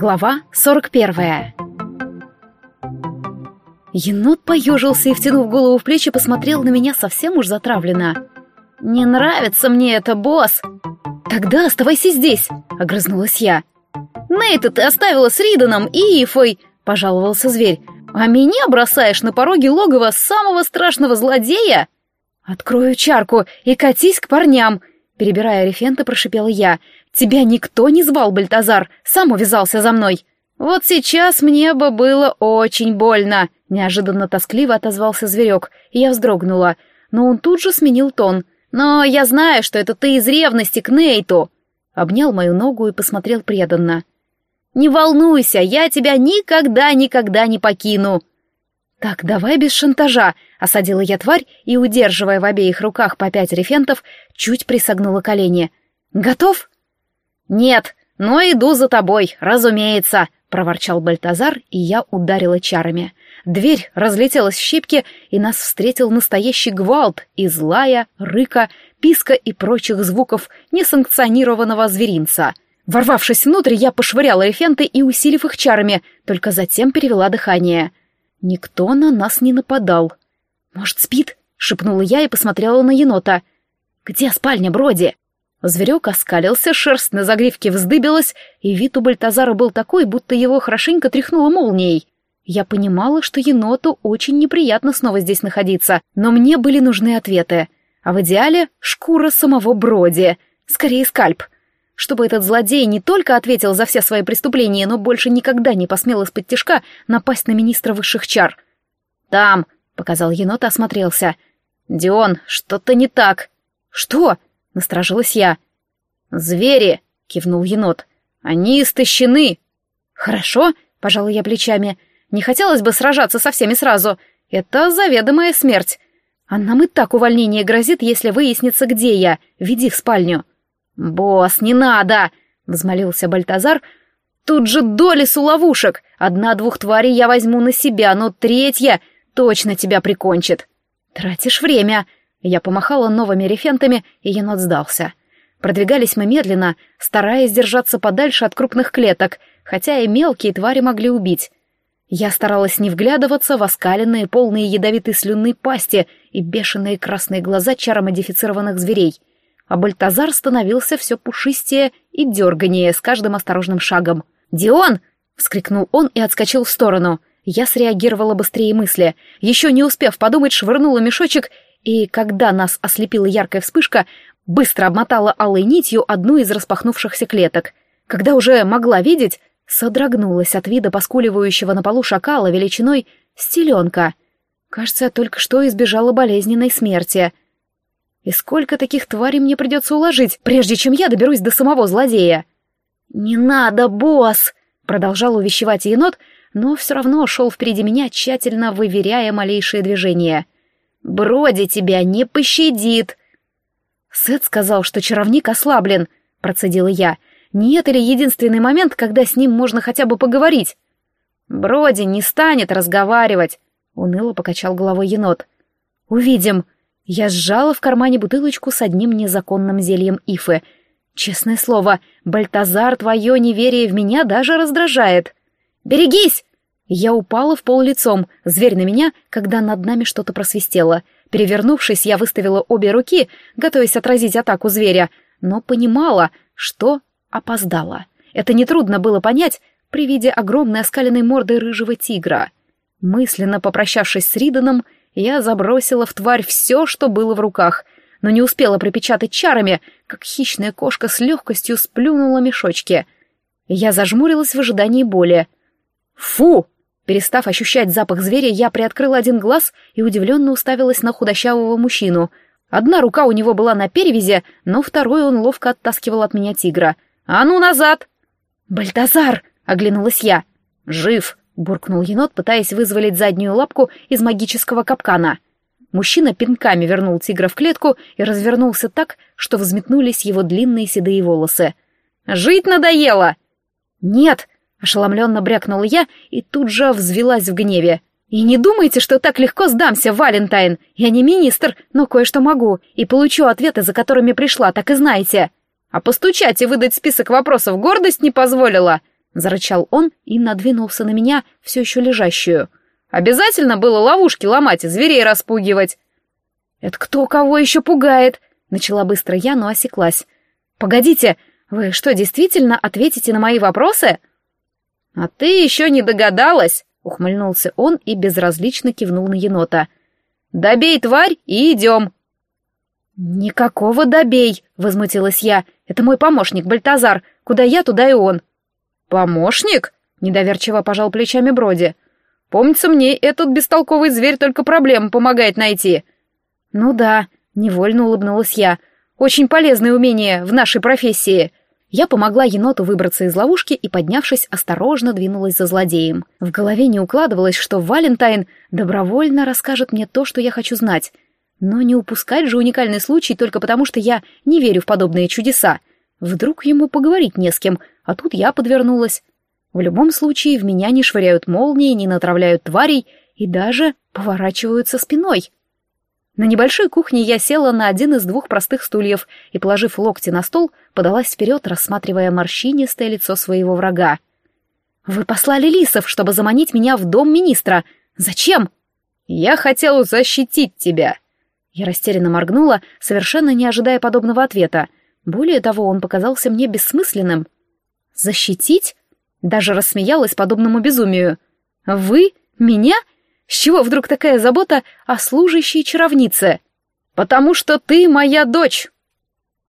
Глава 41 Енот поежился и, втянув голову в плечи, посмотрел на меня совсем уж затравленно. «Не нравится мне это, босс!» «Тогда оставайся здесь!» — огрызнулась я. «Нейта ты оставила с Риданом и Ифой!» — пожаловался зверь. «А меня бросаешь на пороге логова самого страшного злодея?» «Открою чарку и катись к парням!» Перебирая рефенты, прошипела я. «Тебя никто не звал, Бальтазар, сам увязался за мной!» «Вот сейчас мне бы было очень больно!» Неожиданно тоскливо отозвался зверек, и я вздрогнула. Но он тут же сменил тон. «Но я знаю, что это ты из ревности к Нейту!» Обнял мою ногу и посмотрел преданно. «Не волнуйся, я тебя никогда-никогда не покину!» «Так, давай без шантажа», — осадила я тварь и, удерживая в обеих руках по пять рефентов, чуть присогнула колени. «Готов?» «Нет, но иду за тобой, разумеется», — проворчал Бальтазар, и я ударила чарами. Дверь разлетелась в щепки, и нас встретил настоящий гвалт из лая, рыка, писка и прочих звуков несанкционированного зверинца. Ворвавшись внутрь, я пошвыряла рефенты и, усилив их чарами, только затем перевела дыхание. Никто на нас не нападал. «Может, спит?» — шепнула я и посмотрела на енота. «Где спальня Броди?» Зверек оскалился, шерсть на загривке вздыбилась, и вид у Бальтазара был такой, будто его хорошенько тряхнуло молнией. Я понимала, что еноту очень неприятно снова здесь находиться, но мне были нужны ответы. А в идеале — шкура самого Броди. Скорее, скальп. Чтобы этот злодей не только ответил за все свои преступления, но больше никогда не посмел из-под тишка напасть на министра высших чар. «Там!» — показал енот осмотрелся. «Дион, что-то не так!» «Что?» — насторожилась я. «Звери!» — кивнул енот. «Они истощены!» «Хорошо!» — пожала я плечами. «Не хотелось бы сражаться со всеми сразу. Это заведомая смерть. А нам и так увольнение грозит, если выяснится, где я. Веди в спальню». «Босс, не надо!» — взмолился Бальтазар. «Тут же до лесу ловушек. Одна-двух тварей я возьму на себя, но третья точно тебя прикончит». «Тратишь время!» Я помахала новыми рефентами, и енот сдался. Продвигались мы медленно, стараясь держаться подальше от крупных клеток, хотя и мелкие твари могли убить. Я старалась не вглядываться в оскаленные, полные ядовитой слюны пасти и бешеные красные глаза чаромодифицированных зверей. А Бальтазар становился все пушистее и дерганее с каждым осторожным шагом. «Дион!» — вскрикнул он и отскочил в сторону. Я среагировала быстрее мысли. Еще не успев подумать, швырнула мешочек и, когда нас ослепила яркая вспышка, быстро обмотала алой нитью одну из распахнувшихся клеток. Когда уже могла видеть, содрогнулась от вида поскуливающего на полу шакала величиной стеленка. Кажется, только что избежала болезненной смерти. И сколько таких тварей мне придется уложить, прежде чем я доберусь до самого злодея? «Не надо, босс!» — продолжал увещевать енот, но все равно шел впереди меня, тщательно выверяя малейшие движения — Броди тебя не пощадит. Сет сказал, что чаровник ослаблен, процедила я. Не это ли единственный момент, когда с ним можно хотя бы поговорить? Броди не станет разговаривать, уныло покачал головой енот. Увидим. Я сжала в кармане бутылочку с одним незаконным зельем ифы. Честное слово, Бальтазар, твое неверие в меня даже раздражает. «Берегись!» Я упала в пол лицом, зверь на меня, когда над нами что-то просвистело. Перевернувшись, я выставила обе руки, готовясь отразить атаку зверя, но понимала, что опоздала. Это нетрудно было понять при виде огромной оскаленной морды рыжего тигра. Мысленно попрощавшись с Риданом, я забросила в тварь все, что было в руках, но не успела припечатать чарами, как хищная кошка с легкостью сплюнула мешочки. Я зажмурилась в ожидании боли. «Фу!» Перестав ощущать запах зверя, я приоткрыла один глаз и удивленно уставилась на худощавого мужчину. Одна рука у него была на перевязи, но второй он ловко оттаскивал от меня тигра. «А ну, назад!» «Бальтазар!» — оглянулась я. «Жив!» — буркнул енот, пытаясь вызволить заднюю лапку из магического капкана. Мужчина пинками вернул тигра в клетку и развернулся так, что взметнулись его длинные седые волосы. «Жить надоело!» «Нет!» Ошеломленно брякнула я и тут же взвелась в гневе. «И не думайте, что так легко сдамся, Валентайн. Я не министр, но кое-что могу, и получу ответы, за которыми пришла, так и знаете. А постучать и выдать список вопросов гордость не позволила?» — зарычал он и надвинулся на меня, все еще лежащую. «Обязательно было ловушки ломать и зверей распугивать?» «Это кто кого еще пугает?» — начала быстро я, но осеклась. «Погодите, вы что, действительно ответите на мои вопросы?» «А ты еще не догадалась?» — ухмыльнулся он и безразлично кивнул на енота. «Добей, тварь, и идем!» «Никакого добей!» — возмутилась я. «Это мой помощник, Бальтазар. Куда я, туда и он». «Помощник?» — недоверчиво пожал плечами Броди. «Помнится мне, этот бестолковый зверь только проблем помогает найти». «Ну да», — невольно улыбнулась я. «Очень полезное умение в нашей профессии». Я помогла еноту выбраться из ловушки и, поднявшись, осторожно двинулась за злодеем. В голове не укладывалось, что Валентайн добровольно расскажет мне то, что я хочу знать. Но не упускать же уникальный случай только потому, что я не верю в подобные чудеса. Вдруг ему поговорить не с кем, а тут я подвернулась. В любом случае в меня не швыряют молнии, не натравляют тварей и даже поворачиваются спиной. На небольшой кухне я села на один из двух простых стульев и, положив локти на стол, подалась вперед, рассматривая морщинистое лицо своего врага. «Вы послали лисов, чтобы заманить меня в дом министра. Зачем?» «Я хотел защитить тебя». Я растерянно моргнула, совершенно не ожидая подобного ответа. Более того, он показался мне бессмысленным. «Защитить?» Даже рассмеялась подобному безумию. «Вы? Меня? С чего вдруг такая забота о служащей чаровнице? Потому что ты моя дочь,